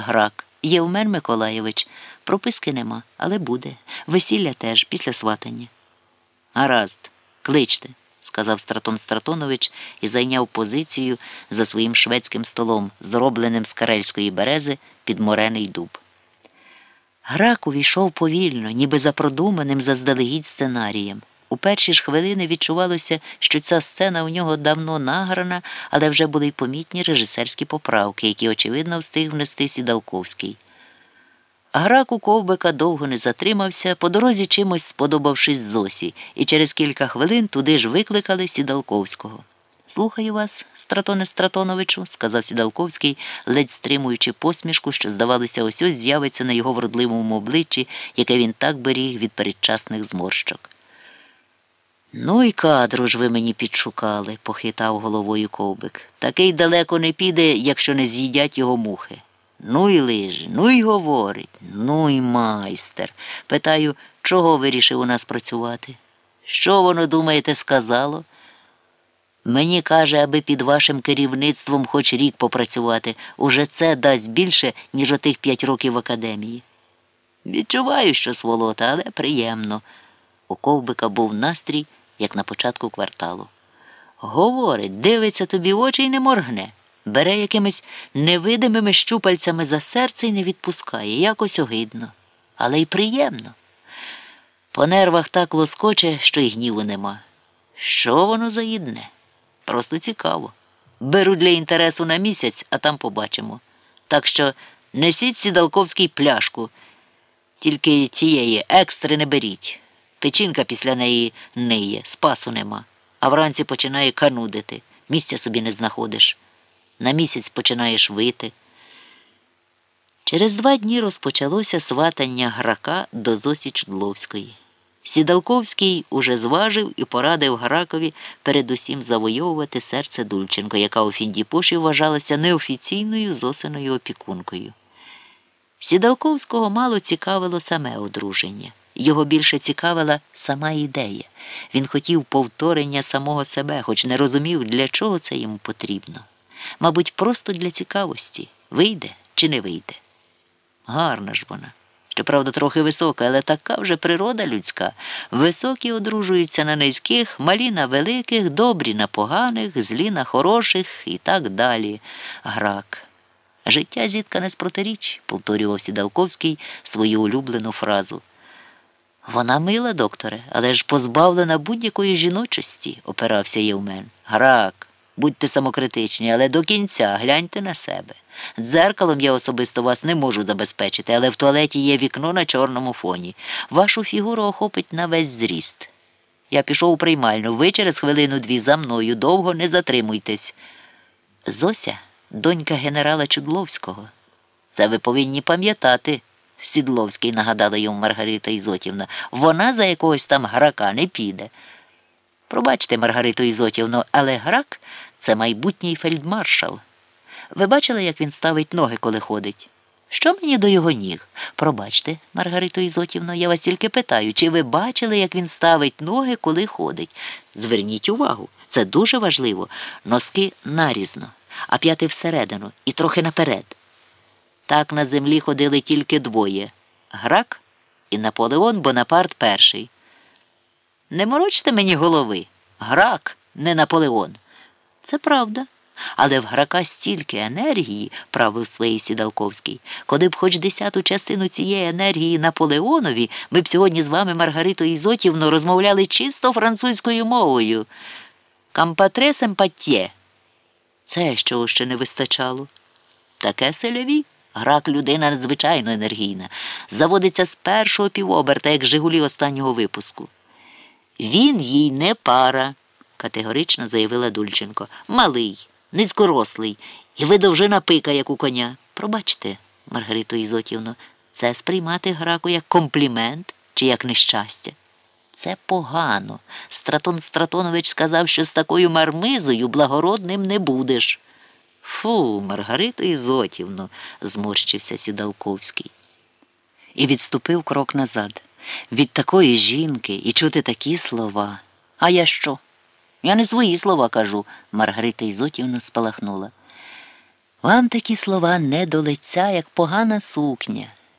Грак. Євмен Миколаєвич. Прописки нема, але буде. Весілля теж після сватання. Гаразд, кличте, сказав Стратон Стратонович і зайняв позицію за своїм шведським столом, зробленим з карельської берези під морений дуб. Грак увійшов повільно, ніби за продуманим заздалегідь сценарієм. У перші ж хвилини відчувалося, що ця сцена у нього давно награна, але вже були й помітні режисерські поправки, які, очевидно, встиг внести Сідалковський. Грак у ковбика довго не затримався, по дорозі чимось сподобавшись Зосі, і через кілька хвилин туди ж викликали Сідалковського. Слухаю вас, Стратоне Стратоновичу, сказав Сідалковський, ледь стримуючи посмішку, що, здавалося, ось ось з'явиться на його вродливому обличчі, яке він так беріг від передчасних зморщок. Ну і кадру ж ви мені підшукали, похитав головою ковбик. Такий далеко не піде, якщо не з'їдять його мухи. Ну і лиже, ну і говорить, ну і майстер. Питаю, чого вирішив у нас працювати? Що воно, думаєте, сказало? Мені каже, аби під вашим керівництвом хоч рік попрацювати. Уже це дасть більше, ніж отих п'ять років в академії. Відчуваю, що сволота, але приємно. У ковбика був настрій, як на початку кварталу. Говорить, дивиться тобі в очі і не моргне. Бере якимись невидимими щупальцями за серце і не відпускає, якось огидно, але й приємно. По нервах так лоскоче, що й гніву нема. Що воно заїдне? Просто цікаво. Беру для інтересу на місяць, а там побачимо. Так що несіть сідалковський пляшку, тільки тієї екстри не беріть. Печінка після неї ниє, спасу нема, а вранці починає канудити, місця собі не знаходиш. На місяць починаєш вити. Через два дні розпочалося сватання грака до Зосі Чудловської. Сідалковський уже зважив і порадив Гракові передусім завойовувати серце Дульченко, яка у Фіндіпоші вважалася неофіційною зосиною опікункою. Сідалковського мало цікавило саме одруження. Його більше цікавила сама ідея. Він хотів повторення самого себе, хоч не розумів, для чого це йому потрібно. Мабуть, просто для цікавості вийде чи не вийде. Гарна ж вона. Щоправда, трохи висока, але така вже природа людська. Високі одружуються на низьких, малі на великих, добрі на поганих, злі на хороших і так далі. Грак. Життя зіткане з протиріч, повторював Сідалковський свою улюблену фразу. Вона мила, докторе, але ж позбавлена будь-якої жіночості, опирався Євмен. Грак, будьте самокритичні, але до кінця гляньте на себе. Дзеркалом я особисто вас не можу забезпечити, але в туалеті є вікно на чорному фоні. Вашу фігуру охопить на весь зріст. Я пішов у приймальну. Ви через хвилину-дві за мною довго не затримуйтесь. Зося, донька генерала Чудловського. Це ви повинні пам'ятати. Сідловський нагадала йому Маргарита Ізотівна. Вона за якогось там грака не піде. Пробачте, Маргариту Ізотівну, але грак це майбутній фельдмаршал. Ви бачили, як він ставить ноги, коли ходить? Що мені до його ніг? Пробачте, Маргарито Ізотівно, я вас тільки питаю, чи ви бачили, як він ставить ноги, коли ходить? Зверніть увагу, це дуже важливо. Носки нарізно, а п'яти всередину і трохи наперед. Так на землі ходили тільки двоє грак і Наполеон Бонапарт перший. Не морочте мені голови. Грак, не Наполеон. Це правда. Але в грака стільки енергії, правив своїй Сідалковський, коли б хоч десяту частину цієї енергії Наполеонові, ми б сьогодні з вами, Маргарито Ізотівно, розмовляли чисто французькою мовою. Кампатре семпатє. Це що ще не вистачало. Таке селяві. Грак людина надзвичайно енергійна. Заводиться з першого півоберта, як Жигулі останнього випуску. Він їй не пара, категорично заявила Дульченко. Малий, низькорослий і видовжена пика, як у коня. Пробачте, Маргарито Ізотівно, це сприймати граку як комплімент чи як нещастя. Це погано. Стратон Стратонович сказав, що з такою мармизою благородним не будеш. Фу, Маргариту Ізотівно, зморщився Сідалковський. І відступив крок назад. Від такої жінки і чути такі слова. А я що? Я не свої слова кажу, Маргарита Ізотівна спалахнула. Вам такі слова не до лиця, як погана сукня.